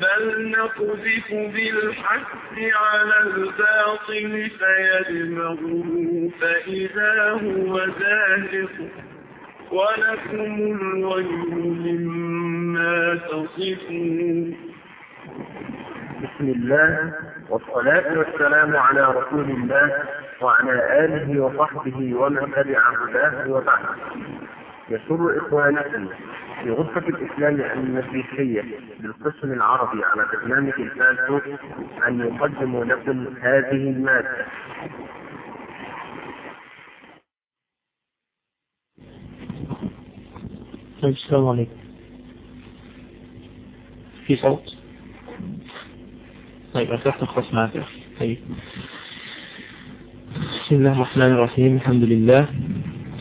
بل نقذف بالحق على الباطل فيدمغه فإذا هو زاهق ولكم الويل مما تصفون بسم الله والصلاة والسلام على رسول الله وعلى آله وصحبه ومن تبع هداه وبعد. يسر إخوانكم في غرفة الإسلام المسيحية بالقسم العربي على برنامج الفاسو أن يقدموا لكم هذه المادة. السلام عليكم. في صوت؟ طيب أفتحت خلاص معك. طيب. بسم الله الرحمن الرحيم. الحمد لله.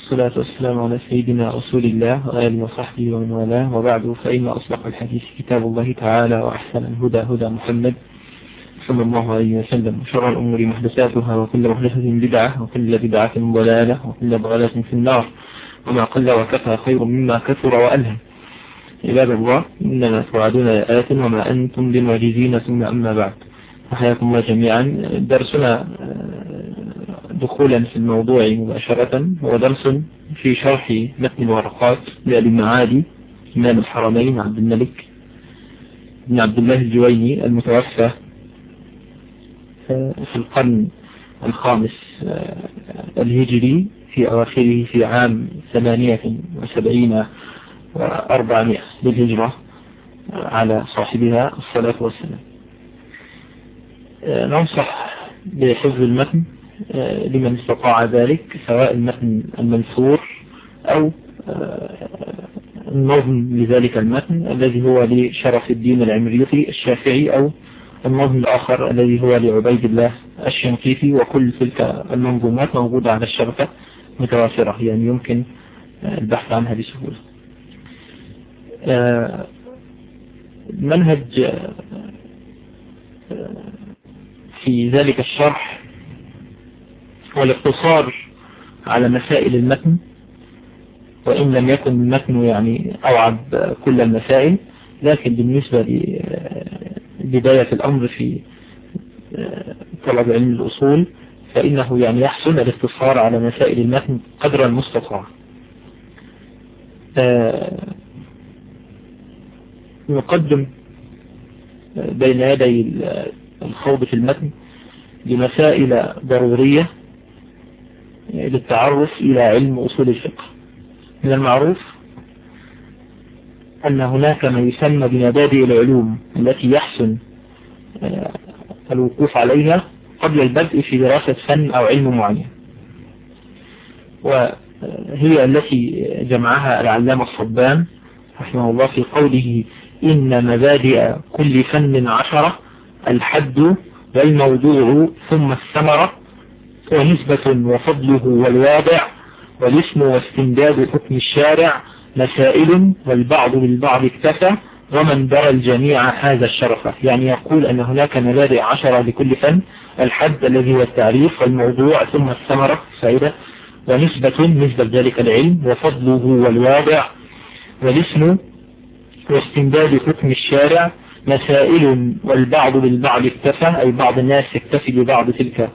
والصلاة والسلام على سيدنا رسول الله وآله وصحبه ومن والاه. وبعد فإن أصدق الحديث كتاب الله تعالى وأحسن الهدى هدى محمد صلى الله عليه وسلم. وشر الأمور محدثاتها وكل محدثة بدعة وكل بدعة ضلالة وكل ضلالة في النار. وما قل وكفى خير مما كثر وألهم. عباد الله إنما توعدون آيات وما أنتم بمعجزين ثم أما بعد. فحياكم الله جميعا. درسنا دخولا في الموضوع مباشرة هو درس في شرح متن الورقات للمعادي إمام الحرمين عبد الملك بن عبد الله الجويني المتوفى في القرن الخامس الهجري في أواخره في عام ثمانية وسبعين وأربعمائة للهجرة على صاحبها الصلاة والسلام. ننصح بحفظ المتن لمن استطاع ذلك سواء المتن المنثور أو النظم لذلك المتن الذي هو لشرف الدين العمريطي الشافعي أو النظم الآخر الذي هو لعبيد الله الشنقيطي وكل تلك المنظومات موجودة على الشبكة متوافرة يعني يمكن البحث عنها بسهولة. المنهج في ذلك الشرح والاقتصار على مسائل المتن وإن لم يكن المتن يعني أوعب كل المسائل لكن بالنسبة لبداية الأمر في طلب علم الأصول فإنه يعني يحسن الاقتصار على مسائل المتن قدر المستطاع. نقدم بين يدي الخوض في المتن لمسائل ضرورية للتعرف إلى علم أصول الفقه. من المعروف أن هناك ما يسمى بمبادئ العلوم التي يحسن الوقوف عليها قبل البدء في دراسة فن أو علم معين. وهي التي جمعها العلامة الصبان رحمه الله في قوله إن مبادئ كل فن عشرة الحد والموضوع ثم الثمرة ونسبة وفضله والواضع والاسم واستمداد حكم الشارع مسائل والبعض بالبعض اكتفى ومن درى الجميع هذا الشرف. يعني يقول أن هناك مبادئ عشرة لكل فن الحد الذي هو التعريف والموضوع ثم الثمرة فائدة ونسبة نسبة ذلك العلم وفضله والواضع والاسم واستمداد حكم الشارع مسائل والبعض بالبعض اكتفى أي بعض الناس يكتفي ببعض تلك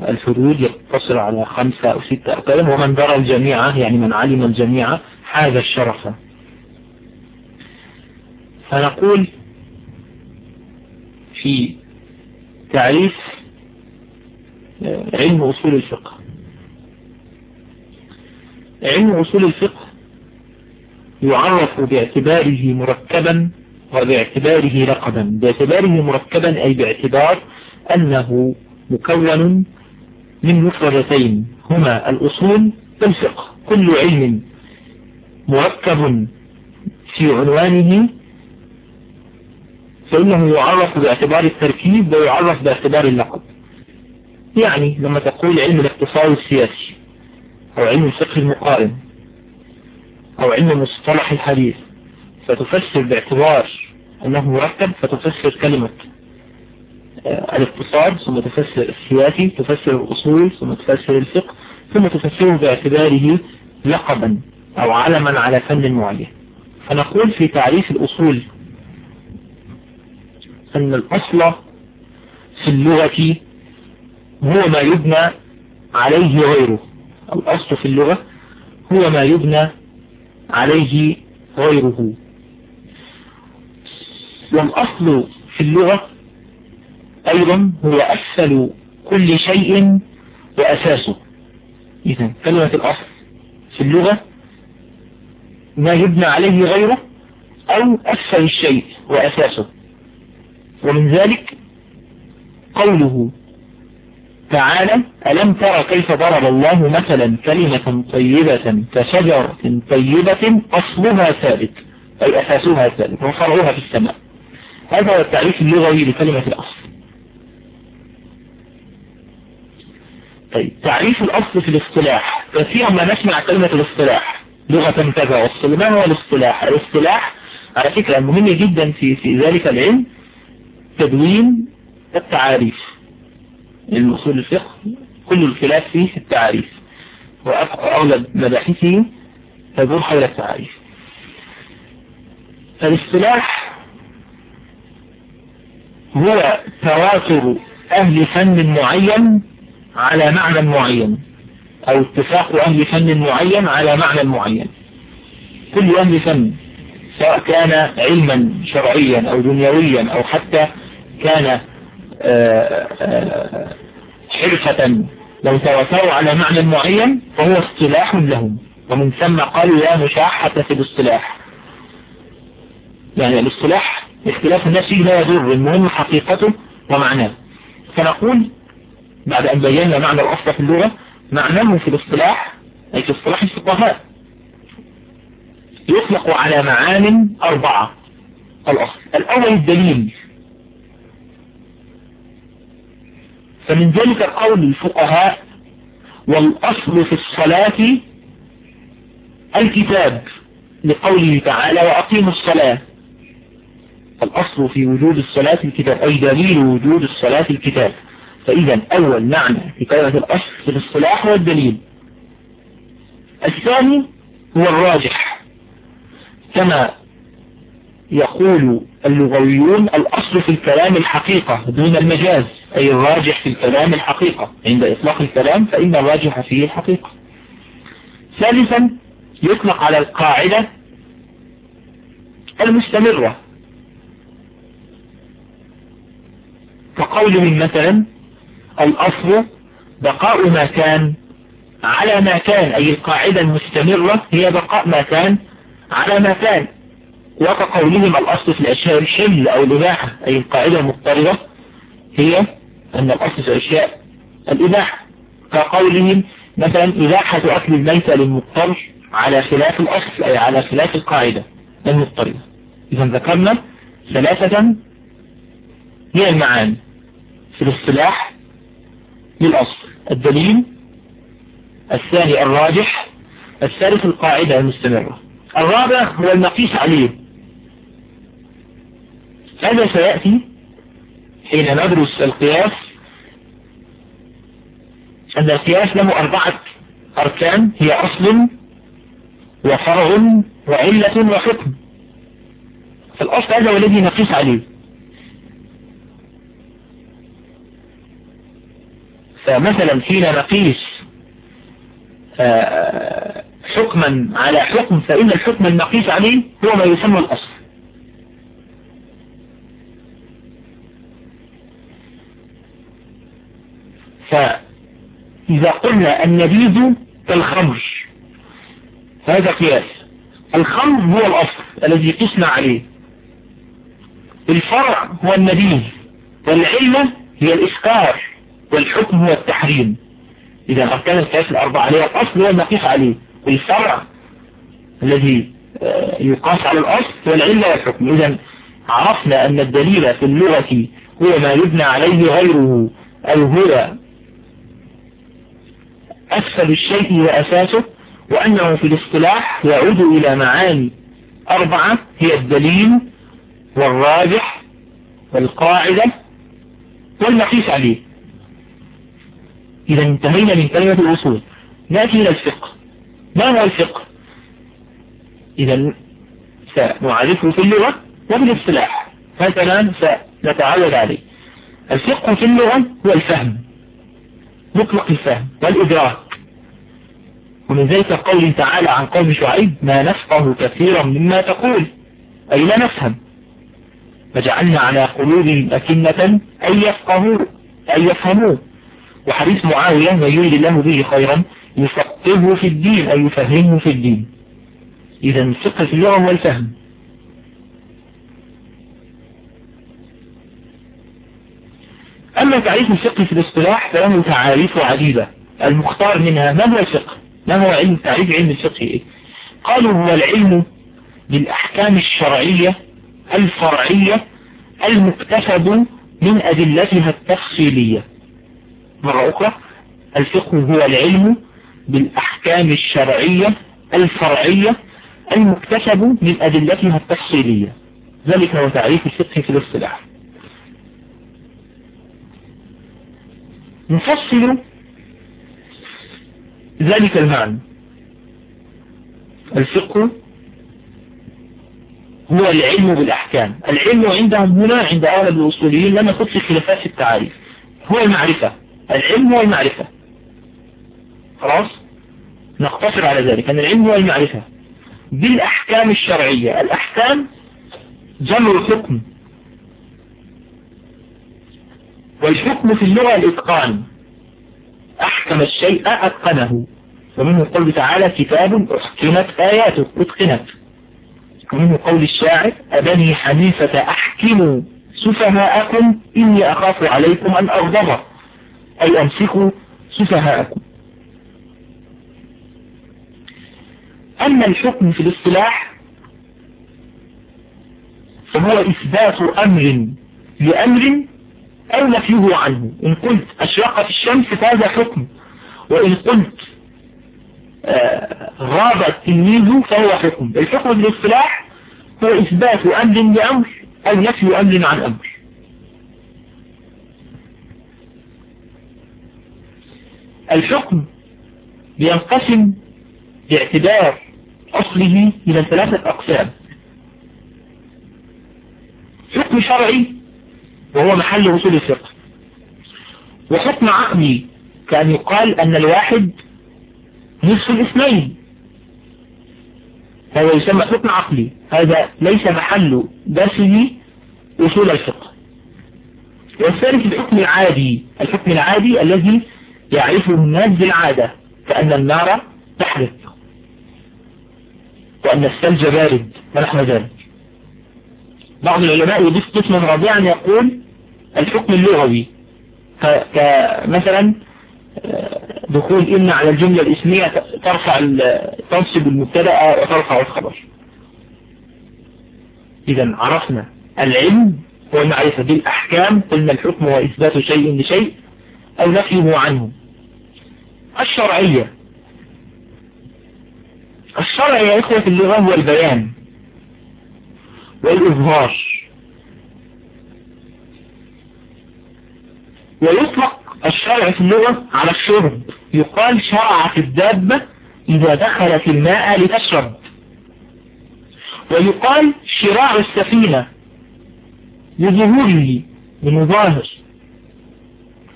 الحدود يقتصر على خمسة أو ستة أقلام ومن درى الجميع يعني من علم الجميع هذا الشرف. فنقول في تعريف علم أصول الفقه. علم أصول الفقه يعرف باعتباره مركبا وباعتباره لقبا باعتباره مركبا أي باعتبار أنه مكون من مفردتين هما الأصول والفقه. كل علم مركب في عنوانه فإنه يعرف باعتبار التركيب ويعرف باعتبار اللقب. يعني لما تقول علم الاقتصاد السياسي أو علم الفقه المقارن أو علم مصطلح الحديث فتفسر باعتبار أنه مركب فتفسر كلمة الاقتصاد ثم تفسر السياسي تفسر الأصول ثم تفسر الفقه ثم تفسره باعتباره لقبا أو علما على فن معين. فنقول في تعريف الأصول أن الأصل في اللغة هو ما يبنى عليه غيره. الأصل في اللغة هو ما يبنى عليه غيره. والأصل في اللغة أيضا هو أسفل كل شيء وأساسه. إذا كلمة الأصل في اللغة ما يبنى عليه غيره أو أسفل الشيء وأساسه. ومن ذلك قوله تعالى ألم ترى كيف ضرب الله مثلا كلمة طيبة كشجرة طيبة أصلها ثابت أي أساسها ثابت وفرعها في السماء. هذا هو التعريف اللغوي لكلمة الأصل. طيب تعريف الأصل في الاصطلاح. كثيرا ما نسمع كلمة الاصطلاح. لغة كذا أصل ما هو الاصطلاح الاصطلاح على فكرة مهم جدا في في ذلك العلم تدوين التعاريف. المصول الفقه كل الخلاف فيه في التعاريف. وأغلب مباحثه تدور حول التعاريف. الاصطلاح هو تواتر أهل فن معين على معنى معين. أو اتفاق أهل فن معين على معنى معين. كل أهل فن سواء كان علما شرعيا أو دنيويا أو حتى كان حرفة لو تواتروا على معنى معين فهو اصطلاح لهم. ومن ثم قالوا لا مشاحة في الاصطلاح. يعني الاصطلاح اختلاف الناس لا يضر المهم حقيقته ومعناه. فنقول بعد أن بينا معنى الأصل في اللغة معناه في الاصطلاح أي في اصطلاح الفقهاء يطلق على معان أربعة. الأصل. الأول الدليل. فمن ذلك قول الفقهاء والأصل في الصلاة الكتاب لقوله تعالى وأقيموا الصلاة. الأصل في وجود الصلاة الكتاب أي دليل وجود الصلاة الكتاب. فإذا أول معنى في كلمة الأصل في الاصطلاح هو الدليل. الثاني هو الراجح. كما يقول اللغويون الأصل في الكلام الحقيقة دون المجاز أي الراجح في الكلام الحقيقة. عند إطلاق الكلام فإن الراجح فيه الحقيقة. ثالثا يطلق على القاعدة المستمرة. كقولهم مثلا الأصل بقاء ما كان على ما كان أي القاعدة المستمرة هي بقاء ما كان على ما كان. وكقولهم الأصل في الأشياء الحل أو الإباحة أي القاعدة المضطردة هي أن الأصل في الأشياء الإباحة. كقولهم مثلا إباحة أكل الميتة للمضطر على خلاف الأصل أي على خلاف القاعدة المضطردة. إذا ذكرنا ثلاثة من المعاني في الاصطلاح للأصل الدليل الثاني الراجح الثالث القاعدة المستمرة. الرابع هو المقيس عليه. هذا سيأتي حين ندرس القياس؟ أن القياس له أربعة أركان هي أصل وفرع وعلة وحكم. فالأصل هذا هو الذي نقيس عليه. فمثلا حين نقيس حكما على حكم فإن الحكم المقيس عليه هو ما يسمى الأصل. فإذا قلنا النبيذ كالخمر هذا قياس. الخمر هو الأصل الذي قسنا عليه. الفرع هو النبيذ والعلة هي الإسكار والحكم هو التحريم. إذا أركان القياس الأربعة عليه الأصل هو المقيس عليه. والفرع الذي يقاس على الأصل هو العلة والحكم. إذا عرفنا أن الدليل في اللغة هو ما يبنى عليه غيره أو هو أسفل الشيء وأساسه وأنه في الاصطلاح يعود إلى معاني أربعة هي الدليل والراجح والقاعدة والمقيس عليه. إذا انتهينا من كلمة الأصول. نأتي إلى الفقه. ما هو الفقه؟ إذا سنعرفه في اللغة وفي الاصطلاح. مثلا سنتعود عليه. الفقه في اللغة هو الفهم. مطلق الفهم والإدراك. ومن ذلك قوله تعالى عن قوم شعيب ما نفقه كثيرا مما تقول. أي لا نفهم. فجعلنا على قلوبهم أكنة أن يفقهوا أن يفهموه وحديث معاوية ما يريد الله به خيرا يفقهه في الدين أي يفهمه في الدين. إذا الفقه في اللغة هو الفهم. أما تعريف الفقه في الاصطلاح فله تعاريف عديدة. المختار منها ما هو الفقه؟ ما هو علم تعريف علم الفقه إيه؟ قالوا هو العلم بالأحكام الشرعية الفرعية المكتسب من أدلتها التفصيلية. مرة أخرى الفقه هو العلم بالأحكام الشرعية الفرعية المكتسب من أدلتها التفصيلية. ذلك هو تعريف الفقه في الاصطلاح. نفصل ذلك المعنى. الفقه هو العلم بالأحكام. العلم عندهم هنا عند أغلب الأصوليين لم يخص خلافات التعاريف هو المعرفة. العلم هو المعرفة خلاص؟ نقتصر على ذلك. أن العلم هو المعرفة بالأحكام الشرعية. الأحكام جمع حكم. والحكم في اللغة الإتقان. أحكم الشيء أتقنه. ومنه قول تعالى كتاب أحكمت آياته. أتقنت. ومنه قول الشاعر أبني حنيفة أحكموا سفهاءكم. إني أخاف عليكم أن أغضب. أي أمسكوا سفهاءكم. أما الحكم في الاصطلاح فهو إثبات أمر لأمر أو نفيه عنه. إن قلت أشرقت الشمس فهذا حكم. وإن قلت آه غاب التلميذ فهو حكم. الحكم بالاصطلاح هو إثبات أمر لأمر أو نفي أمر عن أمر. الحكم بينقسم باعتبار أصله إلى ثلاثة أقسام. حكم شرعي وهو محل وصول الفقه. وحكم عقلي كأن يقال أن الواحد نصف الاثنين. هذا يسمى حكم عقلي. هذا ليس محل درسه وصول الفقه. والثالث الحكم العادي. الحكم العادي الذي يعرفه الناس بالعادة كأن النار تحرق وأن الثلج بارد ونحو ذلك. بعض العلماء يضيف قسما رابعا يقول الحكم اللغوي. كمثلا دخول إن على الجملة الإسمية ترفع تنصب المبتدأ وترفع الخبر. إذا عرفنا العلم هو المعرفة بالأحكام قلنا الحكم هو إثبات شيء لشيء أو نفيه عنه. الشرعية. الشرع يا إخوة اللغة هو البيان والإظهار. ويطلق الشرع في اللغة على الشرب. يقال شرعت الدابة إذا دخلت الماء لتشرب. ويقال شراع السفينة لظهوره بمظاهر.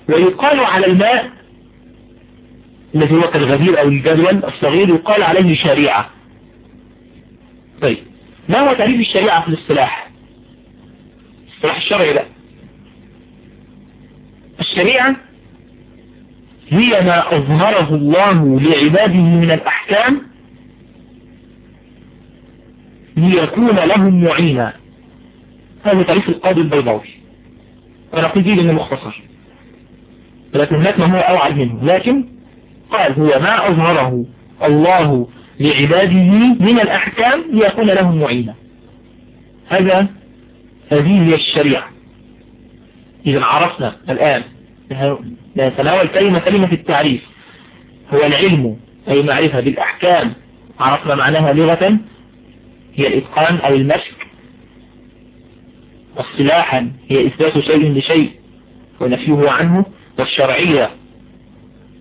ويقال على الماء الذي هو كالغدير أو الجدول الصغير يقال عليه شريعة. طيب ما هو تعريف الشريعة في الاصطلاح؟ اصطلاح الشرعي لا. الشريعة هي ما أظهره الله لعباده من الأحكام ليكون لهم معينا. هذا تعريف القاضي البيضاوي. أنا قلت إنه مختصر ولكن هناك ما هو أوعد منه. لكن قال هو ما أظهره الله لعباده من الأحكام ليكون لهم معينا هذا هذه هي الشريعة. إذا عرفنا الآن نتناول كلمة كلمة التعريف. هو العلم أي معرفة بالأحكام. عرفنا معناها لغة هي الإتقان أو المسك. واصطلاحا هي إثبات شيء لشيء. ونفيه عنه والشرعية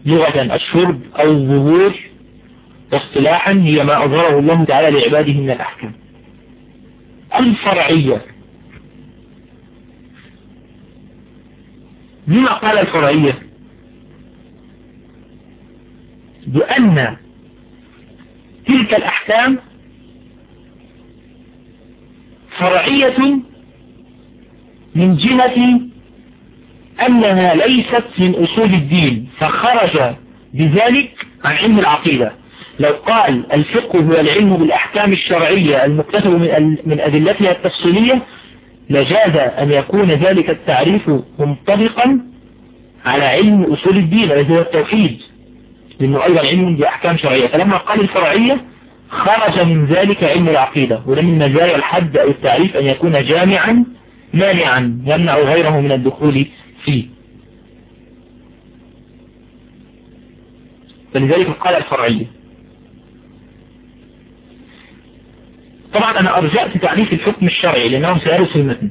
لغة الشرب أو الظهور واصطلاحا هي ما أظهره الله تعالى لعباده من الأحكام. الفرعية. لما قال الفرعية؟ بأن تلك الأحكام فرعية من جهة أنها ليست من أصول الدين فخرج بذلك عن علم العقيدة. لو قال الفقه هو العلم بالأحكام الشرعية المكتسب من أدلتها التفصيلية لجاز أن يكون ذلك التعريف منطبقا على علم أصول الدين الذي هو التوحيد لأنه أيضا علم بأحكام شرعية. فلما قال الفرعية خرج من ذلك علم العقيدة. من مزايا الحد أو التعريف أن يكون جامعا مانعا يمنع غيره من الدخول فيه. فلذلك قال الفرعية طبعا أنا أرجعت تعريف الحكم الشرعي سيرد في المتن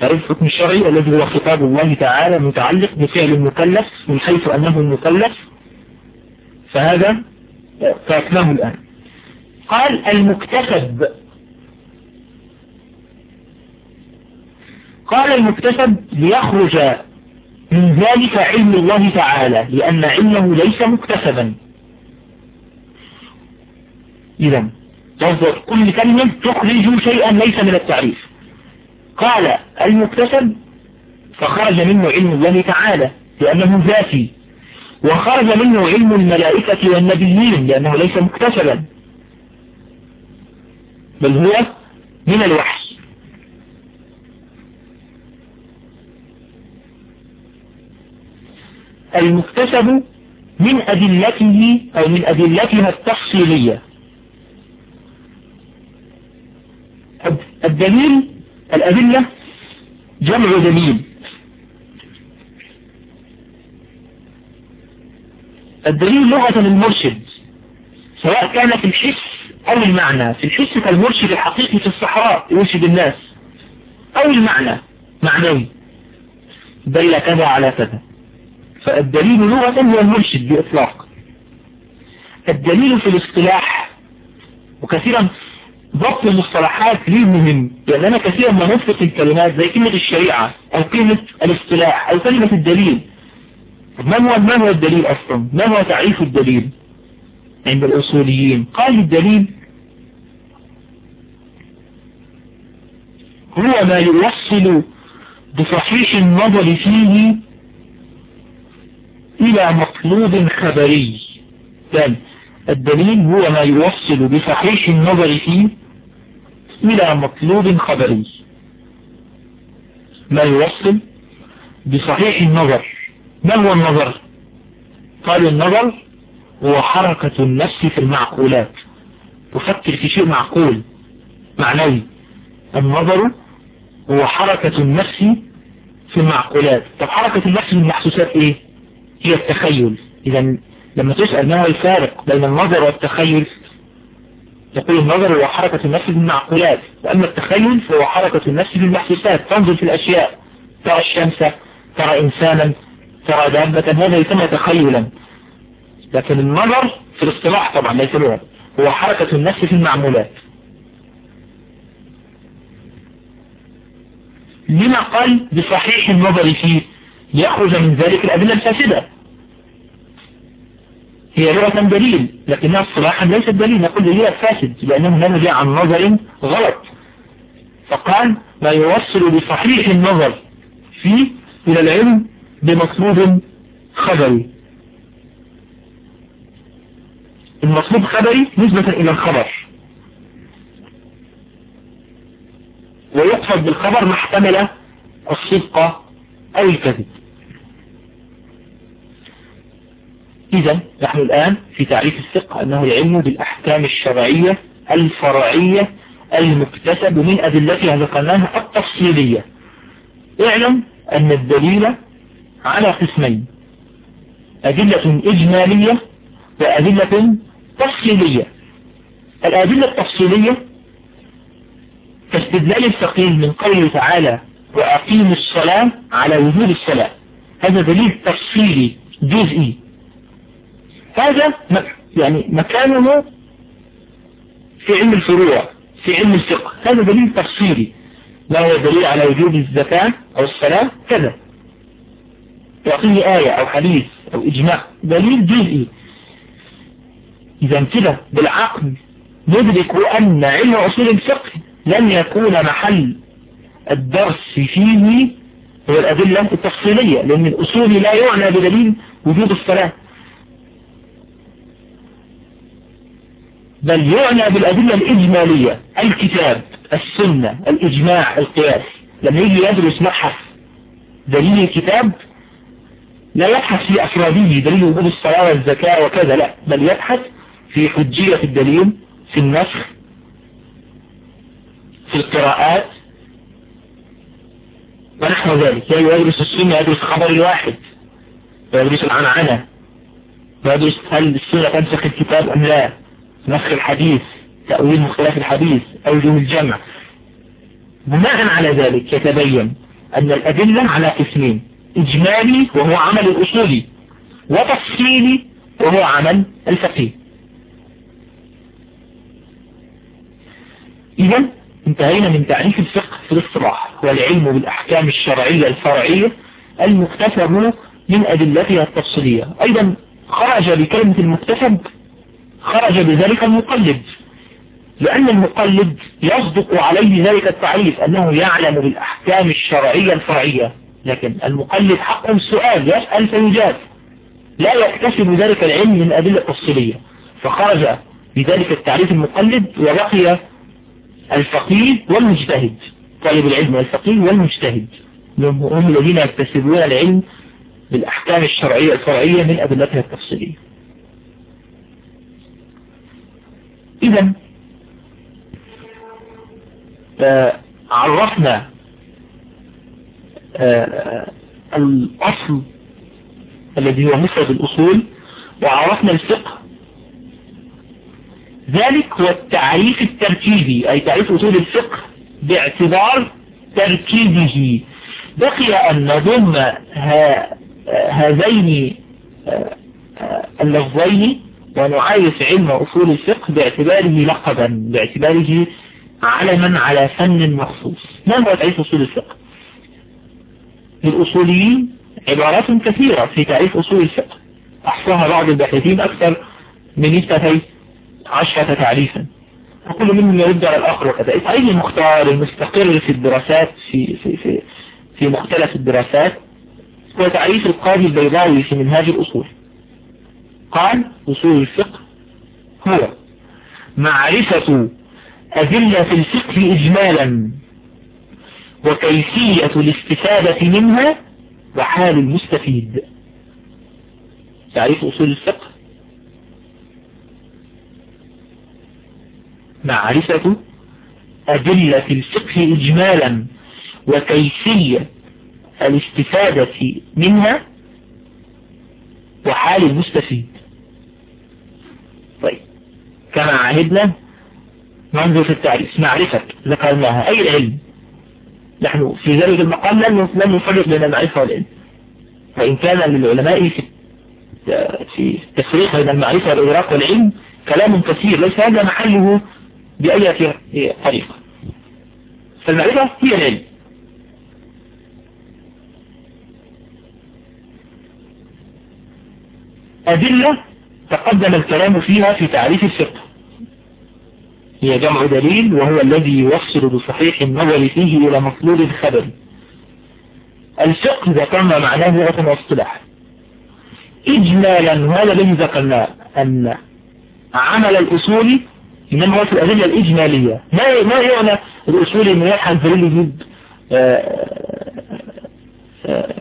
تعريف الحكم الشرعي الذي هو خطاب الله تعالى متعلق بفعل المكلف من حيث أنه المكلف. فهذا تركناه الآن. قال المكتسب قال المكتسب ليخرج من ذلك علم الله تعالى لأن علمه ليس مكتسبا. إذا تصدر كل كلمة تخرج شيئا ليس من التعريف. قال المكتسب فخرج منه علم الله تعالى لأنه ذاتي. وخرج منه علم الملائكة والنبيين لأنه ليس مكتسبا. بل هو من الوحي. المكتسب من أدلته أو من أدلتها التفصيلية الدليل الأدلة جمع دليل. الدليل لغة المرشد سواء كان في الحس أو المعنى. في الحس كالمرشد الحقيقي في الصحراء يرشد الناس. أو المعنى معنوي. دل كذا على كذا. فالدليل لغة هو المرشد بإطلاق. الدليل في الاصطلاح وكثيرا ضبط المصطلحات ليه مهم. لأن أنا كثيرا ما نطلق الكلمات زي كلمة الشريعة أو كلمة الاصطلاح أو كلمة الدليل. ما هو ما هو الدليل أصلا؟ ما هو تعريف الدليل عند الأصوليين؟ قال الدليل هو ما يوصل بصحيح النظر فيه إلى مطلوب خبري. ثاني الدليل هو ما يوصل بصحيح النظر فيه إلى مطلوب خبري. ما يوصل بصحيح النظر. ما هو النظر؟ قالوا النظر هو حركة النفس في المعقولات. تفكر في شيء معقول معنوي. النظر هو حركة النفس في المعقولات. طب حركة النفس في المحسوسات إيه؟ هي التخيل. إذا لما تسأل ما هو الفارق بين النظر والتخيل يقول النظر هو حركة النفس بالمعقولات وأما التخيل فهو حركة النفس بالمحسوسات. تنظر في الأشياء ترى الشمس ترى إنسانا ترى دابة هذا يسمى تخيلا. لكن النظر في الاصطلاح طبعا ليس لغة هو حركة النفس في المعمولات. لما قال بصحيح النظر فيه ليخرج من ذلك الأدلة الفاسدة؟ هي لغة دليل لكنها اصطلاحا ليست دليل. نقول دليل فاسد لأنه نرجع عن نظر غلط. فقال ما يوصل بصحيح النظر فيه إلى العلم بمطلوب خبري. المطلوب خبري نسبة إلى الخبر. ويقصد بالخبر ما احتمل الصدق أو الكذب. إذا نحن الآن في تعريف الفقه أنه العلم بالأحكام الشرعية الفرعية المكتسب من أدلتها ذكرناها التفصيلية. اعلم أن الدليل على قسمين أدلة إجمالية وأدلة تفصيلية. الأدلة التفصيلية كاستدلال الفقيه من قوله تعالى وأقيموا الصلاة على وجود الصلاة هذا دليل تفصيلي جزئي. هذا يعني مكانه في علم الفروع في علم الفقه. هذا دليل تفصيلي. لا هو دليل على وجود الزكاة أو الصلاة كذا. يعطيني آية أو حديث أو إجماع. دليل جزئي. إذا كده بالعقل ندرك أن علم أصول الفقه لن يكون محل الدرس فيه هو الأدلة التفصيلية لأن الأصول لا يعنى بدليل وجود الصلاة. بل يعنى بالأدلة الإجمالية الكتاب السنة الإجماع القياس. لما يجي يدرس مبحث دليل الكتاب لا يبحث في أفراده دليل وجود الصلاة والزكاة وكذا لا. بل يبحث في حجية الدليل في النسخ في القراءات. ونحو ذلك. يعني يدرس السنة يدرس خبر الواحد ويدرس العنعنة. ويدرس هل السنة تنسخ الكتاب أم لا. نسخ الحديث تأويل مختلف الحديث أوجه الجمع. بناء على ذلك يتبين أن الأدلة على قسمين إجمالي وهو عمل الأصولي وتفصيلي وهو عمل الفقيه إذا انتهينا من تعريف الفقه في الاصطلاح والعلم بالأحكام الشرعية الفرعية المكتسب من أدلتها التفصيلية. أيضا خرج بكلمة المكتسب خرج بذلك المقلد. لأن المقلد يصدق عليه ذلك التعريف أنه يعلم بالأحكام الشرعية الفرعية. لكن المقلد حقه السؤال يسأل فيجاب. لا يكتسب ذلك العلم من أدلة تفصيلية. فخرج بذلك التعريف المقلد وبقي الفقيه والمجتهد. طالب العلم والفقيه والمجتهد. هم الذين يكتسبون العلم بالأحكام الشرعية الفرعية من أدلتها التفصيلية. إذا آه، عرفنا آه، الأصل الذي هو مفرد الأصول وعرفنا الفقه. ذلك هو التعريف التركيبي أي تعريف أصول الفقه باعتبار تركيبه. بقي أن نضم هذين آه، اللفظين ونعايش علم أصول الفقه باعتباره لقبا باعتباره علما على فن مخصوص. ما هو تعريف أصول الفقه؟ للأصوليين عبارات كثيرة في تعريف أصول الفقه. أحصاها بعض الباحثين أكثر من اثنتي عشرة تعريفا. وكل منهم يرد على الآخر وكذا التعريف المختار المستقر في الدراسات في, في, في, في مختلف الدراسات؟ هو تعريف القاضي البيضاوي في منهاج الأصول. قال أصول الفقه هو معرفة أدلة الفقه إجمالا وكيفية الاستفادة منها وحال المستفيد. تعريف أصول الفقه؟ معرفة أدلة الفقه إجمالا وكيفية الاستفادة منها وحال المستفيد. كما عهدنا ننظر في التعريف معرفة ذكرناها. أي العلم؟ نحن في ذلك المقام لن نفرق بين المعرفة والعلم. فإن كان للعلماء في في التفريق بين المعرفة والإدراك والعلم كلام كثير. ليس هذا محله بأي طريقة. فالمعرفة هي العلم. أدلة تقدم الكلام فيها في تعريف الفقه. هي جمع دليل وهو الذي يوصل بصحيح النظر فيه إلى مطلوب الخبر. الفقه ذكرنا معناه لغة واصطلاح. إجمالا وهذا الذي ذكرناه أن عمل الأصول إنما هو في الأدلة الإجمالية. ما ما يعنى الأصول إنه يلحق دليل يجيب آه، آه،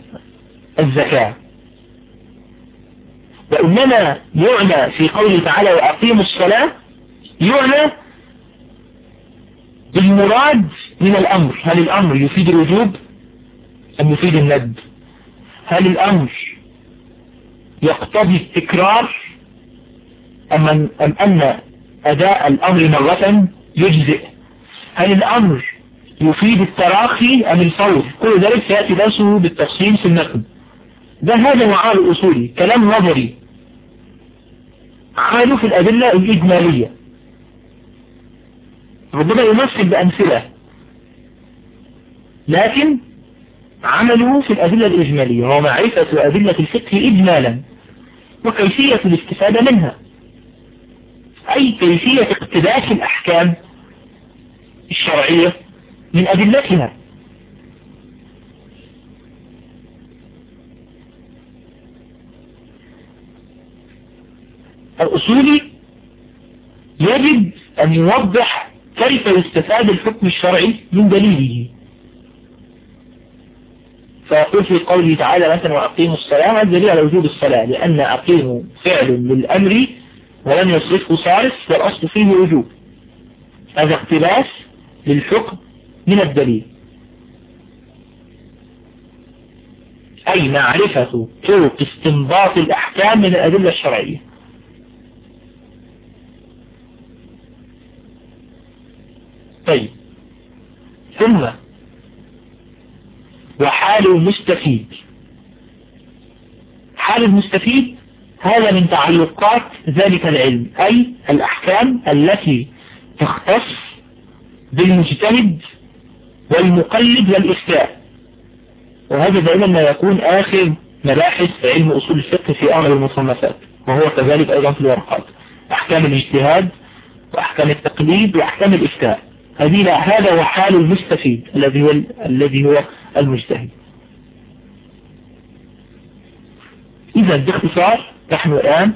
الزكاة؟ وإنما يعنى في قوله تعالى وأقيموا الصلاة يعنى بالمراد من الأمر. هل الأمر يفيد الوجوب؟ أم يفيد الند؟ هل الأمر يقتضي التكرار؟ أم, أن أداء الأمر مرة يجزئ؟ هل الأمر يفيد التراخي أم الفور كل ذلك سيأتي درسه بالتفصيل في النقل ده هذا معاه الأصولي كلام نظري. عملوا في الأدلة الإجمالية. ربما يمثل بأمثلة. لكن عمله في الأدلة الإجمالية وهو معرفة أدلة الفقه إجمالا وكيفية الاستفادة منها. أي كيفية اقتباس الأحكام الشرعية من أدلتها. الأصولي يجب أن يوضح كيف يستفاد الحكم الشرعي من دليله؟ فيقول في قوله تعالى مثلا وأقيموا الصلاة هذا دليل على وجوب الصلاة لأن أقيموا فعل للأمر ولم يصرفه صارف والأصل فيه وجوب. هذا اقتباس للحكم من الدليل. أي معرفة طرق استنباط الأحكام من الأدلة الشرعية. طيب. ثم وحال المستفيد. حال المستفيد هذا من تعلقات ذلك العلم أي الأحكام التي تختص بالمجتهد والمقلد والإفتاء وهذا دائما ما يكون آخر مباحث علم أصول الفقه في أمر المصنفات وهو كذلك أيضا في الورقات. أحكام الاجتهاد وأحكام التقليد وأحكام الإفتاء هذه هذا هو حال المستفيد الذي هو الذي هو المجتهد. إذا باختصار نحن الآن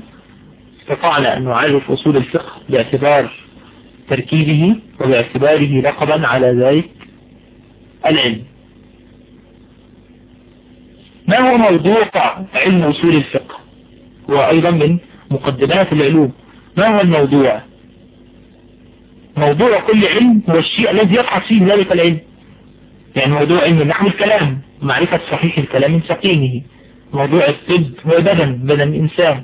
استطعنا أن نعرف أصول الفقه باعتبار تركيبه وباعتباره لقبا على ذلك العلم. ما هو موضوع علم أصول الفقه؟ وأيضا من مقدمات العلوم. ما هو الموضوع؟ موضوع كل علم هو الشيء الذي يبحث فيه ذلك العلم. يعني موضوع علم نحو الكلام. معرفة صحيح الكلام من سقيمه. موضوع الطب هو بدن بدن الإنسان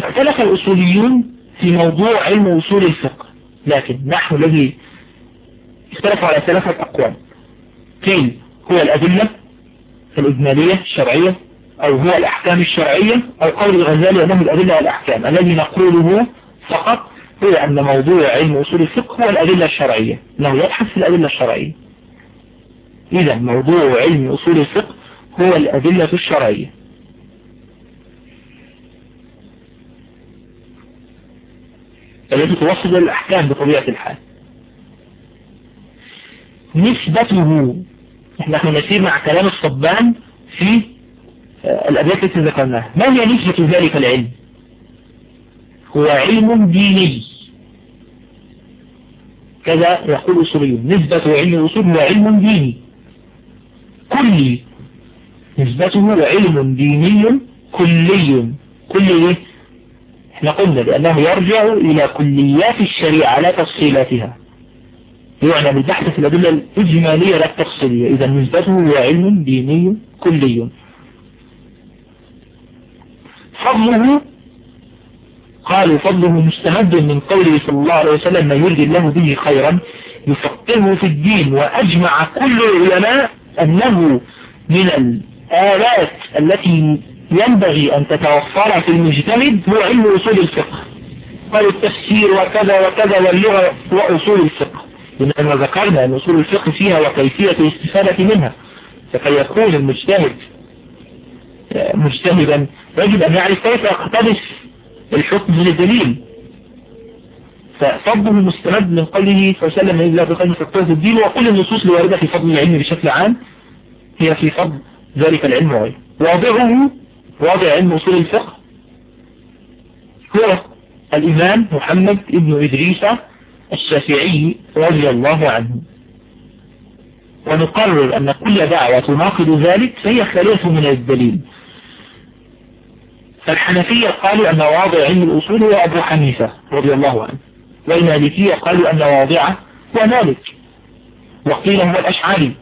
اختلف الأصوليون في موضوع علم أصول الفقه. لكن نحن الذي اختلفوا على ثلاثة أقوال قيل هو الأدلة الإجمالية الشرعية أو هو الأحكام الشرعية أو قول الغزالي أنه الأدلة والأحكام الذي نقوله فقط هو أن موضوع علم أصول الفقه هو الأدلة الشرعية أنه يبحث في الأدلة الشرعية. إذا موضوع علم أصول الفقه هو الأدلة الشرعية. التي توصل الأحكام بطبيعة الحال. نسبته نحن نسير مع كلام الصبان في الأبيات التي ذكرناها. ما هي نسبة ذلك العلم؟ هو علم ديني. كذا يقول أصوليون نسبة علم الأصول هو علم ديني. كلي. نسبته علم ديني كلي. كلي إحنا قلنا لأنه يرجع إلى كليات الشريعة لا تفصيلاتها. يعنى بالبحث في الأدلة الإجمالية لا التفصيلية إذا نسبته هو علم ديني كلي. فضله قالوا فضله مستمد من قوله صلى الله عليه وسلم ما يريد الله به خيرا يفقهه في الدين وأجمع كل العلماء أنه من الآلات التي ينبغي أن تتوفر في المجتمد هو علم أصول الفقه. قال التفسير وكذا وكذا واللغة وأصول الفقه. لأننا ذكرنا أن أصول الفقه فيها وكيفية الاستفادة منها. فكي يكون المجتهد مجتهدا يجب أن يعرف كيف يقتبس الحكم من الدليل. ففضله مستمد من قوله صلى الله عليه وسلم إلا بقيم فقه الدين وكل النصوص الواردة في فضل العلم بشكل عام. هي في فضل ذلك العلم وغيره واضعه واضع علم أصول الفقه هو الإمام محمد ابن إدريس الشافعي رضي الله عنه. ونقرر أن كل دعوة تناقض ذلك فهي خليفة من الدليل. فالحنفية قالوا أن واضع علم الأصول هو أبو حنيفة رضي الله عنه والمالكية قالوا أن واضعه هو مالك وقيل هو الأشعري.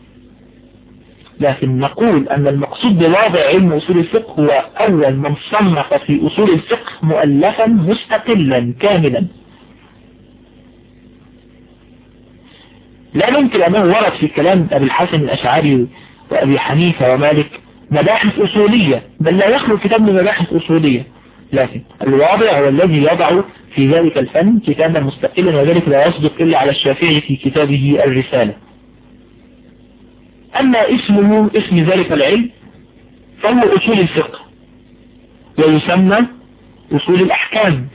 لكن نقول أن المقصود بواضع علم أصول الفقه هو أول من صنف في أصول الفقه مؤلفا مستقلا كاملا. لا ننكر أنه ورد في كلام أبي الحسن الأشعري وأبي حنيفة ومالك مباحث أصولية بل لا يخلو كتاب من مباحث أصولية. لكن الواضع هو الذي يضع في ذلك الفن كتابا مستقلا وذلك لا يصدق إلا على الشافعي في كتابه الرسالة. أما اسمه اسم ذلك العلم فهو أصول الفقه ويسمى أصول الأحكام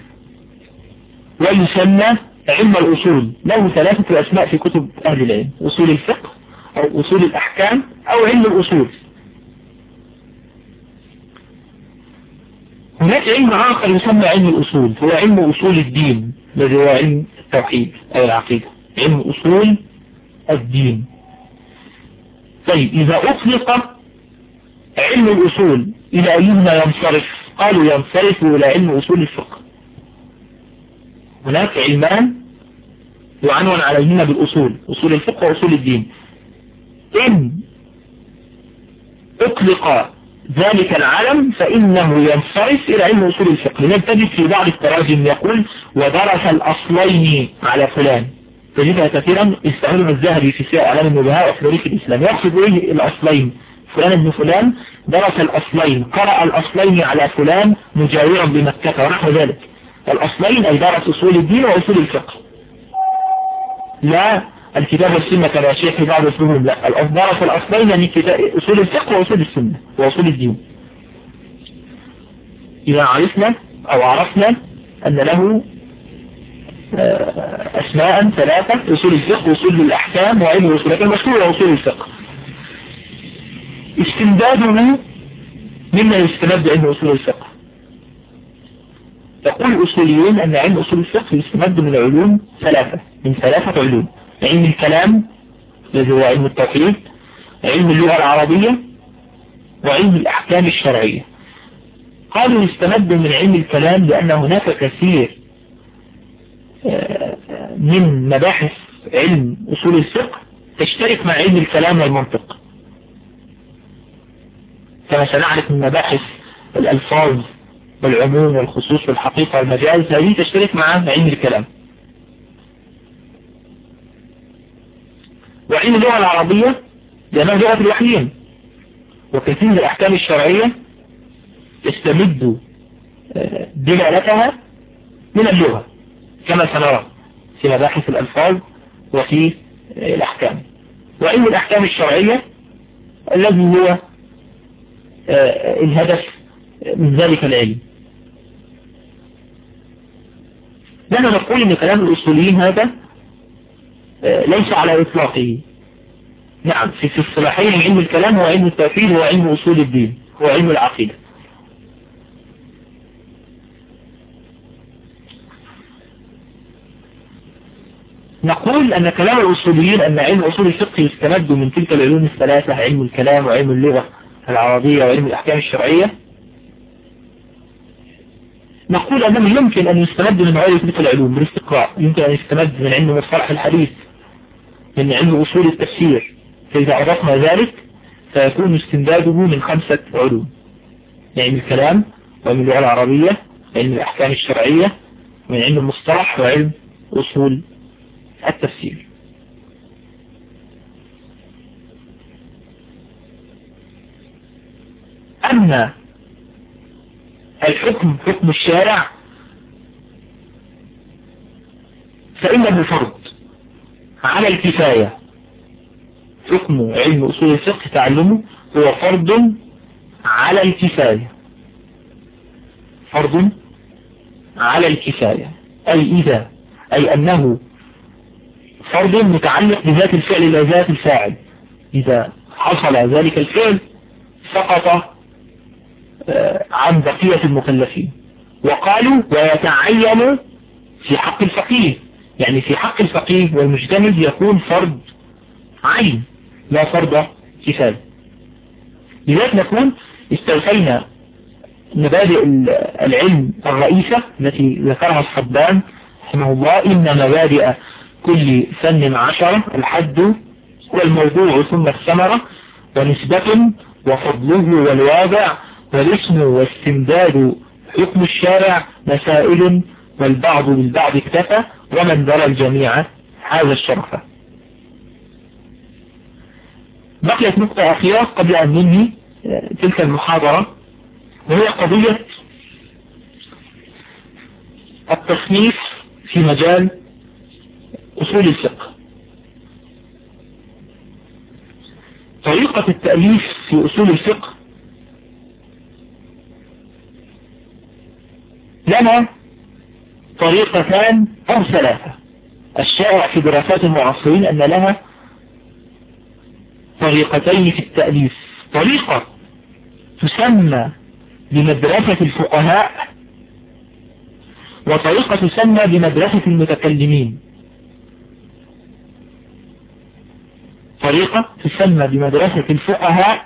ويسمى علم الأصول. له ثلاثة أسماء في كتب أهل العلم أصول الفقه أو أصول الأحكام أو علم الأصول. هناك علم آخر يسمى علم الأصول هو علم أصول الدين الذي هو علم التوحيد أو العقيدة علم أصول الدين. طيب إذا أطلق علم الأصول إلى أيهما ينصرف؟ قالوا ينصرف إلى علم أصول الفقه. هناك علمان يعنون عليهما بالأصول أصول الفقه وأصول الدين. إن أطلق ذلك العلم فإنه ينصرف إلى علم أصول الفقه. لنجد في بعض التراجم. يقول ودرس الأصلين على فلان. تجدها كثيرا. استعملها الذهبي في سير أعلام النبهاء تاريخ الإسلام. يقصد إيه الأصلين؟ فلان ابن فلان درس الأصلين. قرأ الأصلين على فلان مجاورا بمكة ونحو ذلك. الأصلين أي درس أصول الدين وأصول الفقه. لا الكتاب والسنة كما شيخ في بعض أسلوبهم لا. درس الأصلين يعني أصول الفقه وأصول السنة وأصول الدين. إذا عرفنا أو عرفنا أن له أسماء ثلاثة أصول الفقه وأصول الأحكام وعلم الأصول لكن مشهورة أصول الفقه. استمداده مما يستمد علم أصول الفقه. يقول الأصوليين أن علم أصول الفقه يستمد من علوم ثلاثة من ثلاثة علوم. علم الكلام الذي هو علم التوحيد علم اللغة العربية وعلم الأحكام الشرعية. قالوا يستمد من علم الكلام لأن هناك كثير من مباحث علم أصول الفقه تشترك مع علم الكلام والمنطق. كما سنعرف من مباحث الألفاظ والعموم والخصوص والحقيقة والمجاز هذه تشترك مع علم الكلام. وعلم اللغة العربية لأنها لغة الوحيين. وكثير من الأحكام الشرعية تستمد دلالتها من اللغة كما سنرى في مباحث الألفاظ وفي الأحكام. وعلم الأحكام الشرعية الذي هو الهدف من ذلك العلم. لأننا نقول أن كلام الأصوليين هذا ليس على إطلاقه. نعم في الصلاحين علم الكلام هو علم التوحيد هو علم أصول الدين هو علم العقيدة. نقول أن كلام الأصوليين أن علم أصول الفقه يستمد من تلك العلوم الثلاثة علم الكلام وعلم اللغة العربية وعلم الأحكام الشرعية. نقول أنه يمكن أن يستمد من غير تلك العلوم بالاستقراء يمكن أن يستمد من علم مصطلح الحديث من علم أصول التفسير. فإذا عرفنا ذلك فيكون استمداده من خمسة علوم. علم الكلام وعلم اللغة العربية علم الأحكام الشرعية من علم المصطلح وعلم أصول التفسير. أما الحكم حكم الشارع فإنه فرض. على الكفاية. حكم علم أصول الفقه تعلمه هو فرض على الكفاية. فرض على الكفاية. أي إذا أي أنه فرض متعلق بذات الفعل لا ذات الفاعل. إذا حصل ذلك الفعل سقط عن بقية المكلفين. وقالوا ويتعين في حق الفقيه. يعني في حق الفقيه والمجتهد يكون فرض عين لا فرض كفاية لذلك نكون استوفينا مبادئ العلم الرئيسة التي ذكرها الصبان رحمه الله إن مبادئ كل فن عشرة الحد والموضوع ثم الثمرة ونسبة وفضله والواضع والاسم واستمداد حكم الشارع مسائل والبعض بالبعض اكتفى ومن درى الجميع هذا الشرف. بقيت نقطة أخيرة قبل أن ننهي تلك المحاضرة وهي قضية التصنيف في مجال أصول الفقه. طريقة التأليف في أصول الفقه لنا طريقتان أو ثلاثة. الشائع في دراسات المعاصرين أن لها طريقتين في التأليف. طريقة تسمى بمدرسة الفقهاء وطريقة تسمى بمدرسة المتكلمين. طريقة تسمى بمدرسة الفقهاء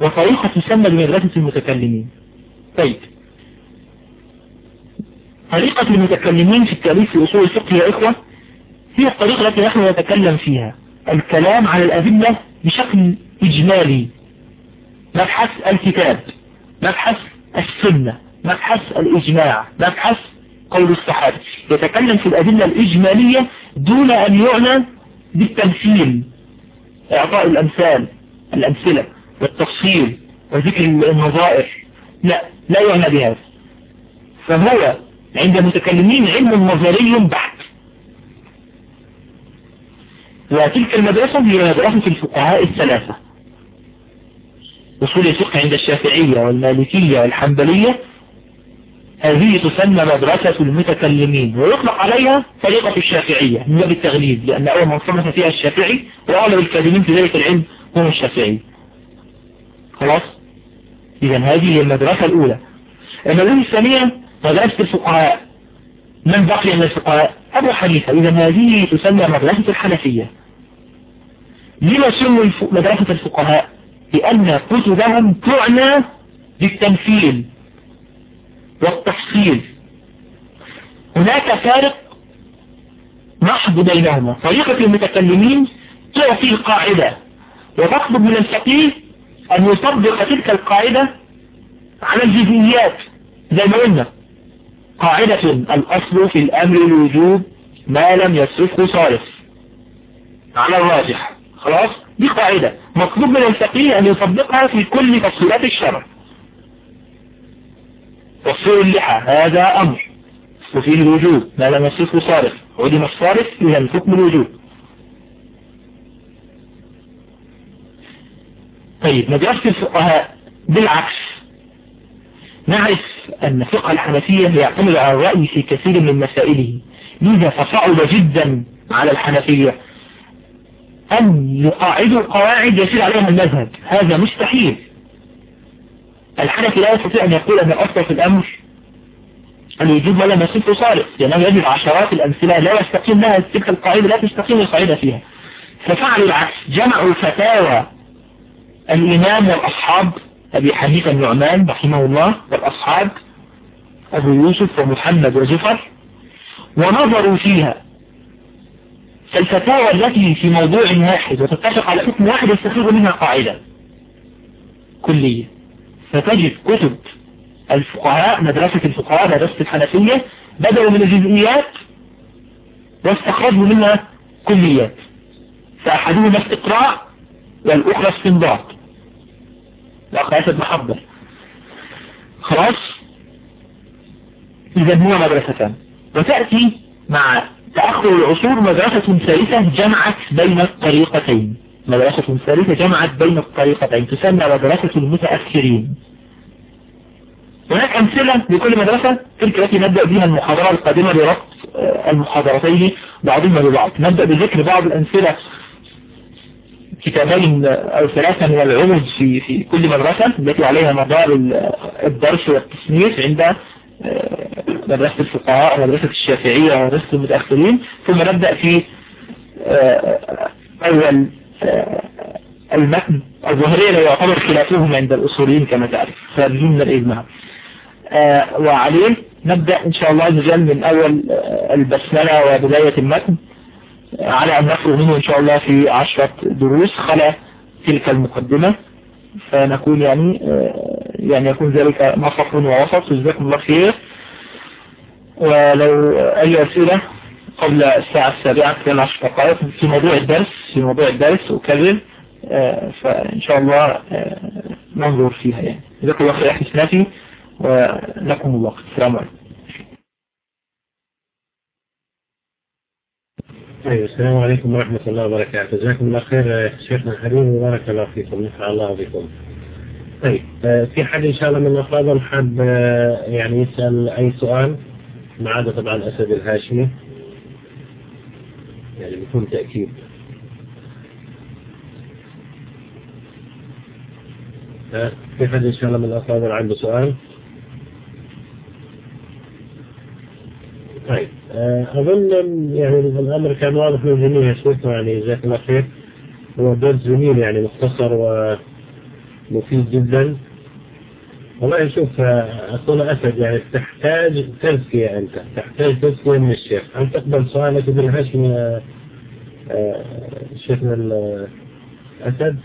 وطريقة تسمى بمدرسة المتكلمين. طيب. طريقة المتكلمين في التأليف في أصول الفقه يا إخوة هي الطريقة التي نحن نتكلم فيها. الكلام على الأدلة بشكل إجمالي. مبحث الكتاب مبحث السنة مبحث الإجماع مبحث قول الصحابة. يتكلم في الأدلة الإجمالية دون أن يعنى بالتمثيل إعطاء الأمثال الأمثلة والتفصيل وذكر النظائر. لا لا يعنى بهذا. فهو عند المتكلمين علم نظري بحت وتلك المدرسة هي مدرسة الفقهاء الثلاثة. أصول الفقه عند الشافعية والمالكية والحنبلية. هذه تسمى مدرسة المتكلمين ويطلق عليها طريقة الشافعية من باب التغليب لأن أول من صنف فيها الشافعي وأغلب الكاذبين في ذلك العلم هم الشافعي. خلاص؟ إذا هذه هي المدرسة الأولى. المدرسة الثانية مدرسة الفقهاء. من بقي من الفقهاء؟ أبو حنيفة. إذا هذه تسمى مدرسة الحنفية. لما سموا مدرسة الفقهاء؟ لأن كتبهم تعنى بالتمثيل والتفصيل هناك فارق محض بينهما. طريقة المتكلمين تعطي القاعدة وتطلب من الفقيه أن يطبق تلك القاعدة على الجزئيات زي ما قلنا. قاعدة الأصل في الأمر الوجوب ما لم يصرفه صارف. على الراجح. خلاص؟ دي قاعدة. مطلوب من الفقيه أن يطبقها في كل تفصيلات الشرع. تفصيل اللحى. هذا أمر. وفيه الوجوب. ما لم يصرفه صارف. علم الصارف إذا حكم الوجوب. طيب مدرسة الفقهاء بالعكس. نعرف أن فقه الحنفية يعتمد على الرأي في كثير من مسائله. لذا فصعب جدا على الحنفية أن يقاعدوا قواعد يسير عليها المذهب. هذا مستحيل. الحنفي لا يستطيع أن يقول أن الأصل في الأمر الوجود ولا مسيح صالح لأنه يجد عشرات الأمثلة لا يستقيم لها تلك القاعدة لا تستقيم القاعدة فيها. ففعلوا العكس جمعوا فتاوى الإمام والأصحاب أبي حنيفة النعمان رحمه الله والأصحاب أبو يوسف ومحمد وزفر ونظروا فيها. فالفتاوى التي في موضوع واحد وتتفق على حكم واحد يستخرج منها قاعدة كلية. فتجد كتب الفقهاء مدرسة الفقهاء مدرسة الحنفية بدأوا من الجزئيات واستخرجوا منها كليات. فأحدهما استقراء والأخرى استنباط أسد محضر خلاص؟ إذا هو مدرستان وتأتي مع تأخر العصور مدرسة ثالثة جمعت بين الطريقتين. مدرسة ثالثة جمعت بين الطريقتين. تسمى مدرسة المتأخرين. هناك أمثلة لكل مدرسة. تلك التي نبدأ بها المحاضرة القادمة لربط المحاضرتين بعضهما ببعض. نبدأ بذكر بعض الأمثلة كتابين أو ثلاثة من العمد في في كل مدرسة التي عليها مدار الدرس والتصنيف عند مدرسة الفقهاء ومدرسة الشافعية ومدرسة المتأخرين. ثم نبدأ في أول المتن الظاهرية لا يعتبر خلافهم عند الأصوليين كما تعرف فبدون الإجماع. وعليه نبدأ إن شاء الله نجل من أول البسملة وبداية المتن. على أن نخرج منه إن شاء الله في عشرة دروس خلا تلك المقدمة. فنكون يعني يعني يكون ذلك نصف ووسط. جزاكم الله خير. ولو أي أسئلة قبل الساعة السابعة كان عشر دقائق في موضوع الدرس في موضوع الدرس أكرر فإن شاء الله ننظر فيها يعني. جزاكم الله خير أحمد سنافي ولكم الله السلام عليكم. طيب السلام عليكم ورحمة الله وبركاته. جزاكم الله خير شيخنا الحبيب وبارك الله فيكم نفع الله بكم. طيب آه، في حد إن شاء الله من الأفاضل حاب آه، يعني يسأل أي سؤال؟ ما عدا طبعا أسد الهاشمي. يعني بكل تأكيد. آه، في حد إن شاء الله من الأفاضل عنده سؤال؟ طيب. أظن يعني الأمر كان واضح للجميع يا شيخنا يعني جزاك الله خير. هو درس جميل يعني مختصر ومفيد جدا. والله شوف أخونا أسد يعني تحتاج تزكية أنت تحتاج تزكية من الشيخ. هل تقبل سؤالك ابن هاشم شيخنا الأسد.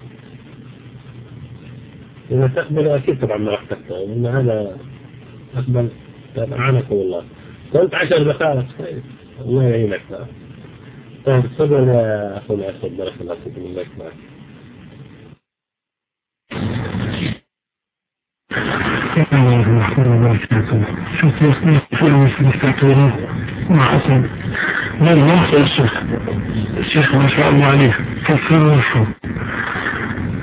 إذا تقبل أكيد طبعا ما راح تقبل إن هذا أقبل. أعانكم الله. قلت عشر دقائق. الله يعينك. طيب تفضل يا أخونا أسد بارك الله فيكم الله يسمعك السلام عليكم ورحمة الله وبركاته شوف يا في المستقبلين مع حسن لا الله الشيخ الشيخ ما شاء الله عليه كفر وشو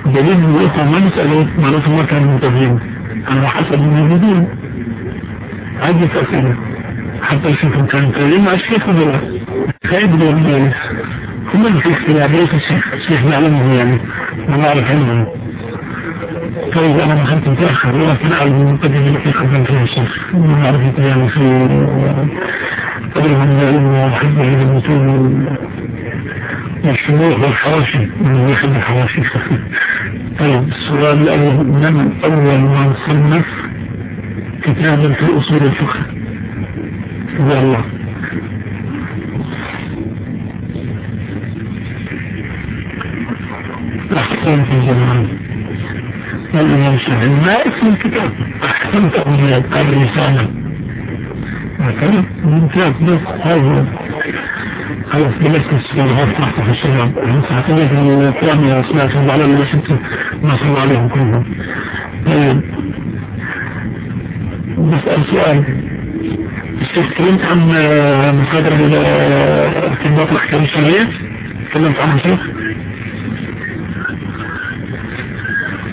دليل من الإخوة ما. نسأله معناته ما كان منتبهين على حسب الموجودين عدة أسئلة حتى الشيخ كان يتكلم مع الشيخ ولا لا خايب بالمجالس هم اللي في اختلاف ليس الشيخ الشيخ يعلمه يعني ما أعرف عنه طيب أنا دخلت متأخر ولكن أعلم المقدمة التي قدم فيها الشيخ ما أعرف يعني في قدره من العلم وحبه للمتون والشروح والحواشي من يحب الحواشي طيب السؤال الأول من أول من صنف كتابا في أصول الفقه. يا الله أحسن في زمان الإمام الشافعي ما اسم الكتاب أحسن تأويلات الرسالة مثلا ممتاز بس هذا خلاص بلست السؤال تحت في الشباب ساعتين من الكلام يا أسماء صلى الله عليه وسلم ما الله عليهم كلهم بسأل سؤال تكلمت عن مصادر ارتباط الأحكام الشرعية تكلمت عنها شيخ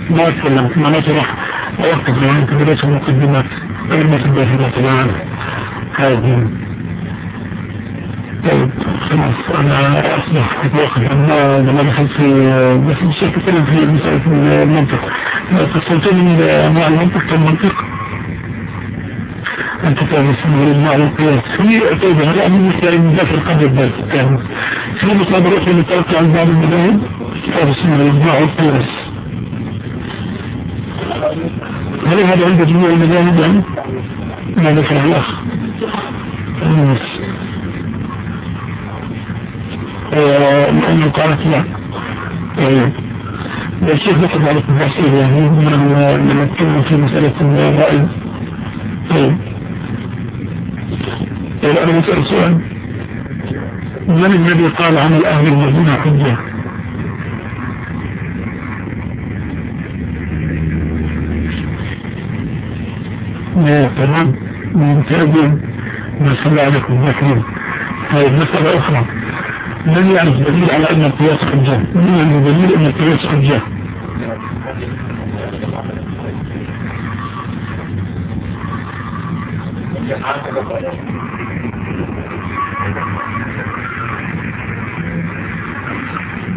ما تكلمت راح. أوقف لو أنت بدأت المقدمات؟ ما تبدأ في طبعا هذه. طيب خلاص أنا أصبح أتوقف أنا لما دخلت في بس مش أتكلم في مسألة المنطق. فصلتني من أنواع المنطق كالمنطق تعرف من الماء والقياس في طيب هلا من مثال من ذاك القدر ذاك كان في مصادر أخرى متوقع عن بعض المذاهب من الماء والقياس هل هذا عند جميع المذاهب يعني؟ ما ذكر الأخ. لأنه قالت لا. الشيخ ذكر عليك التفاصيل يعني من نتكلم في مسألة الرأي. طيب. أنا مسأل سؤال. من الذي قال عن الأهل الذين حجة؟ تمام ممتاز ما صلى عليكم ذاكرين طيب مسألة أخرى. من يعرف دليل على أن القياس حجة؟ من يعرف دليل أن القياس حجة؟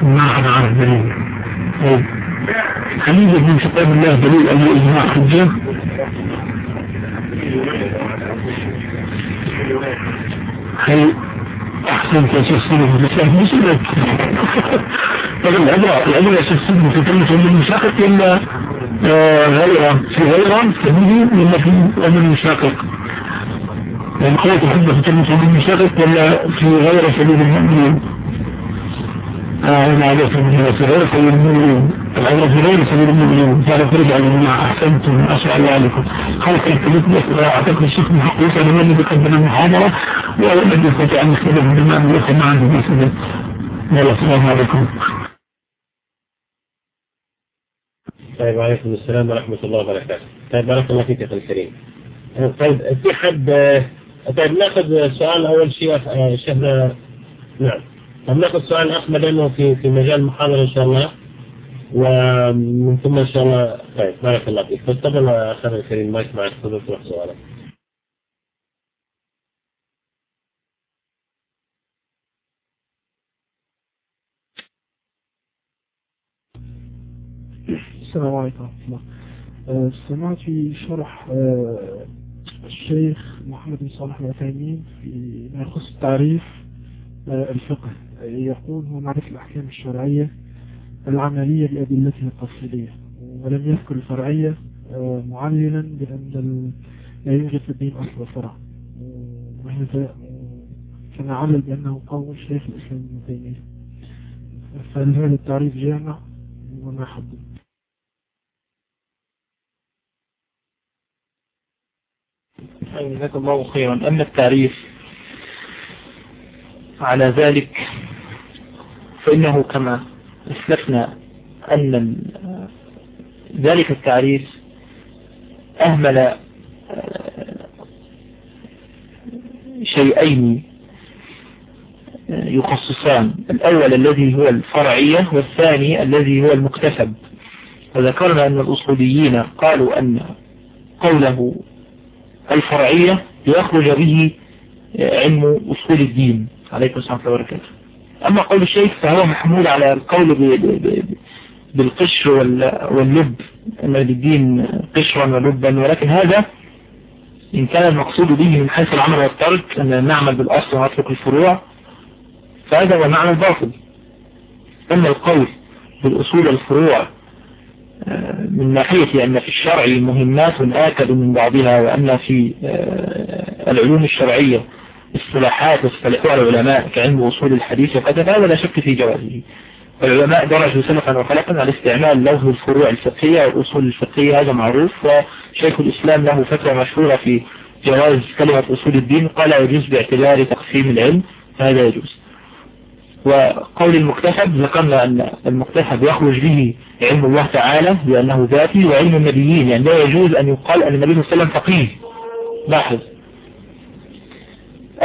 ما أنا أعرف دليل. طيب. يوجد من كتاب الله دليل أن الإجماع حجة؟ هل أحسن كشيخ سنة المسائل مش لك العبرة العبرة شيخ سنة تتكلم من المشاقق ولا؟ غيرها في غيرها تبني ولا في أمر المشاقق. الحجة تتكلم من المشاقق ولا في غير سبيل المؤمنين؟ أعلم عليكم من في غير سبيل المؤمنين. العبرة في غير سبيل المؤمنين. فعلا ترجع لما أحسنتم شاء الله عليكم. خلق الكلمة بس أعتقد الشيخ من حق يسأل من بقدم المحاضرة؟ وأولا أن يستطيع أن يختلف بالماء ويخل ما عنده مسألة يلا السلام عليكم. طيب وعليكم السلام ورحمة الله وبركاته. طيب بارك الله فيك يا أخي الكريم. طيب في حد طيب ناخذ سؤال أول شيء شيخنا نعم. طب ناخذ سؤال أحمد لأنه في في مجال المحاضرة إن شاء الله. ومن ثم إن شاء الله طيب بارك الله فيك. تفضل أخانا الكريم مايك معك تفضل تروح سؤالك السلام عليكم ورحمة الله. أه، سمعت في شرح أه، الشيخ محمد بن صالح العثيمين في ما يخص التعريف أه، الفقه. يقول هو معرفة الأحكام الشرعية العملية بأدلتها التفصيلية ولم يذكر الفرعية معللا بأن لا يوجد في الدين أصل وفرع. وهذا كما علل بأنه قول شيخ الإسلام ابن تيمية. فهل هذا التعريف جامع؟ وما حدد جزاك الله خيرا. أما التعريف على ذلك فإنه كما أسلفنا أن ذلك التعريف أهمل شيئين يخصصان. الأول الذي هو الفرعية والثاني الذي هو المكتسب. وذكرنا أن الأصوليين قالوا أن قوله الفرعية يخرج به علم أصول الدين. عليكم السلام وبركاته. أما قول الشيخ فهو محمول على القول بالقشر واللب. أن للدين قشرا ولبا. ولكن هذا إن كان المقصود به من حيث العمل والترك أن نعمل بالأصل ونترك الفروع فهذا هو معنى الباطل. أما القول بالأصول والفروع من ناحية أن في الشرع مهمات آكد من بعضها وأن في آه، العلوم الشرعية اصطلاحات يصطلحها العلماء كعلم وصول الحديث وكذا فهذا لا شك في جوازه. العلماء درجوا سلفا وخلقا على استعمال لفظ الفروع الفقهية والأصول الفقهية هذا معروف وشيخ الإسلام له فتوى مشهورة في جواز كلمة أصول الدين قال يجوز باعتبار تقسيم العلم فهذا يجوز. وقول المكتسب ذكرنا أن المكتسب يخرج به علم الله تعالى لأنه ذاتي وعلم النبيين يعني لا يجوز أن يقال أن النبي صلى الله عليه وسلم فقيه. لاحظ.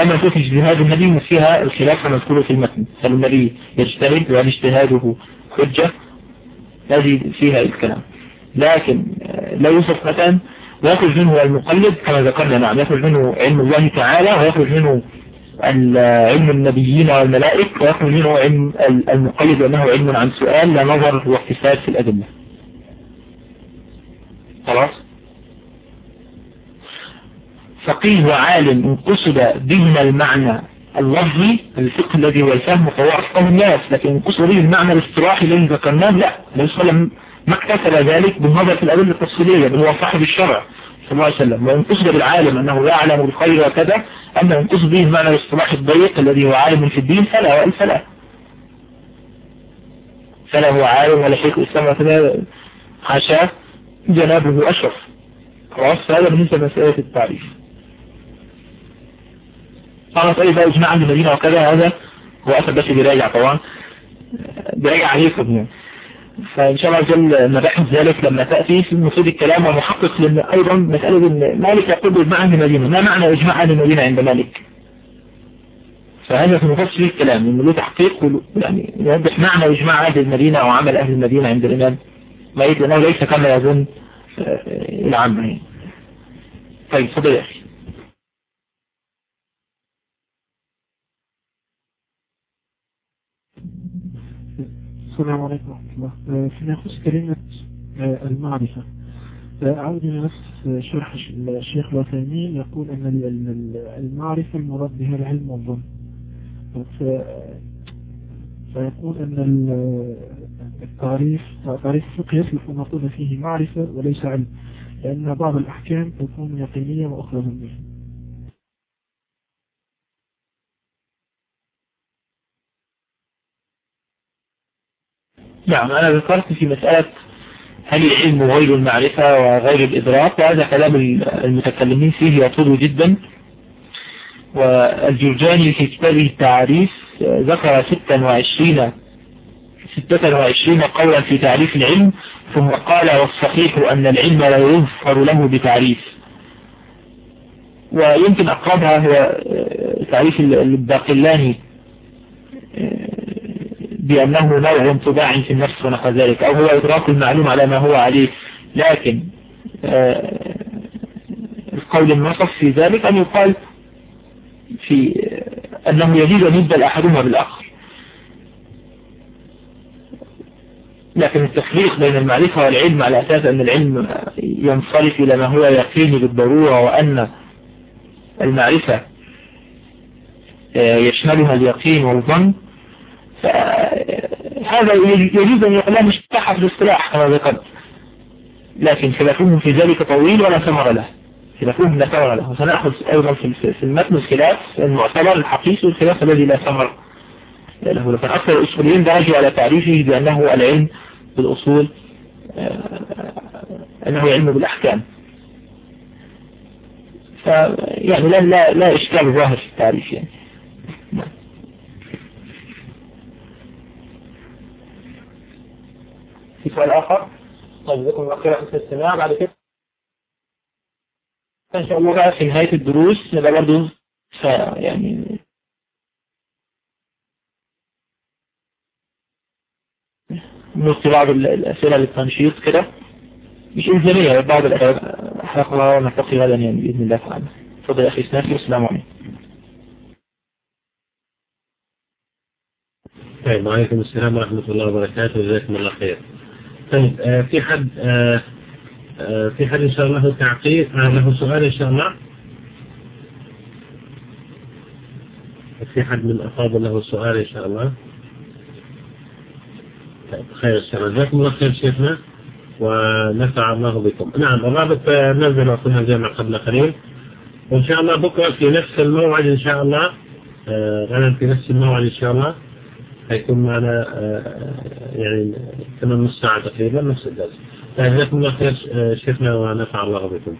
أما صفة اجتهاد النبي فيها الخلاف المذكور في المتن. هل النبي يجتهد وهل اجتهاده حجة؟ هذه فيها الكلام. لكن لا يوصف مثلا ويخرج منه المقلد كما ذكرنا نعم يخرج منه علم الله تعالى ويخرج منه علم النبيين والملائكة ويخرج منه علم المقيد أنه علم عن سؤال لا نظر واحتساب في الأدلة. خلاص؟ فقيه وعالم إن قصد بهما المعنى اللفظي الفقه الذي هو الفهم فهو أفقه الناس لكن إن قصد به المعنى الاصطلاحي الذي ذكرناه لا. النبي صلى الله عليه وسلم ما اكتسب ذلك بالنظر في الأدلة التفصيلية بل هو صاحب الشرع. صلى الله عليه وسلم. وإن قصد بالعالم أنه يعلم الخير وكذا أما إن قصد به المعنى الاصطلاح الضيق الذي هو عالم في الدين فلا وإن فلا. فلا هو عالم ولا شيخ الإسلام وكذا حاشاه جنابه أشرف. خلاص فهذا بالنسبة لمسألة التعريف. طبعا سألي بقى إجماع عند المدينة وكذا هذا هو أسد بس بيراجع طبعا. بيراجع عليكم يعني فإن شاء الله عز وجل مباحث ذلك لما تأتي في مفيد الكلام ومحقق لأن أيضا مسألة أن مالك يقول بإجماع عند المدينة. ما معنى إجماع عند المدينة عند مالك؟ فهذا في مفصل الكلام إنه له تحقيق يعني يوضح معنى إجماع أهل المدينة أو عمل أهل المدينة عند الإمام مالك لأنه ليس كما يظن آه، العامة طيب صدق يا أخي. السلام عليكم ورحمة الله. آه، فيما يخص كلمة آه، المعرفة. أعود إلى نفس شرح الشيخ الوثيمين يقول أن المعرفة المراد بها العلم والظن. فيقول أن التعريف تعريف الفقه يصلح أن نقول فيه معرفة وليس علم لأن بعض الأحكام تكون يقينية وأخرى ظنية. نعم أنا ذكرت في مسألة هل العلم غير المعرفة وغير الإدراك وهذا كلام المتكلمين فيه يطول جدا. والجرجاني في كتابه التعريف ذكر 26 26 قولا في تعريف العلم ثم قال والصحيح أن العلم لا يظفر له بتعريف. ويمكن أقربها هو تعريف الباقلاني. بأنه نوع انطباع في النفس ونحو ذلك أو هو إدراك المعلوم على ما هو عليه. لكن آه، القول النصف في ذلك أن يقال في آه، أنه يجوز أن يبدل أحدهما بالآخر. لكن التفريق بين المعرفة والعلم على أساس أن العلم ينصرف إلى ما هو يقيني بالضرورة وأن المعرفة آه، يشملها اليقين والظن فهذا يجوز أن مش في الاصطلاح كما ذكرت لكن خلافهم في ذلك طويل ولا ثمر له. خلافهم لا ثمر له. وسنأخذ أيضا في المتن الخلاف المعتبر الحقيقي والخلاف الذي لا ثمر له. لكن أكثر الأصوليين درجوا على تعريفه بأنه العلم بالأصول آه، أنه علم بالأحكام. فيعني لا لا لا إشكال ظاهر في التعريف يعني. في سؤال آخر. طيب لكم الأخيرة في الاستماع بعد كده إن شاء الله بقى في نهاية الدروس نبقى برضه يعني نلقي بعض الأسئلة للتنشيط كده. مش إلزامية بعض الحلقة ونلتقي غدا يعني بإذن الله تعالى. تفضل يا أخي سنافي والسلام عليكم. طيب وعليكم السلام ورحمة الله وبركاته. جزاكم الله خير. طيب آه في حد آه آه في حد إن شاء الله له تعقيب؟ آه له سؤال إن شاء الله. في حد من الأفاضل له سؤال إن شاء الله. طيب خير السلام جزاكم الله خير شيخنا ونفع الله بكم. نعم الرابط نزل وصلنا الجامع قبل قليل. وإن شاء الله بكرة في نفس الموعد إن شاء الله. آه، غدا في نفس الموعد إن شاء الله. هيكون معنا آه، يعني ثمان نص ساعة تقريبا نفس الدرس جزاكم الله خير آه، شيخنا ونفع الله بكم.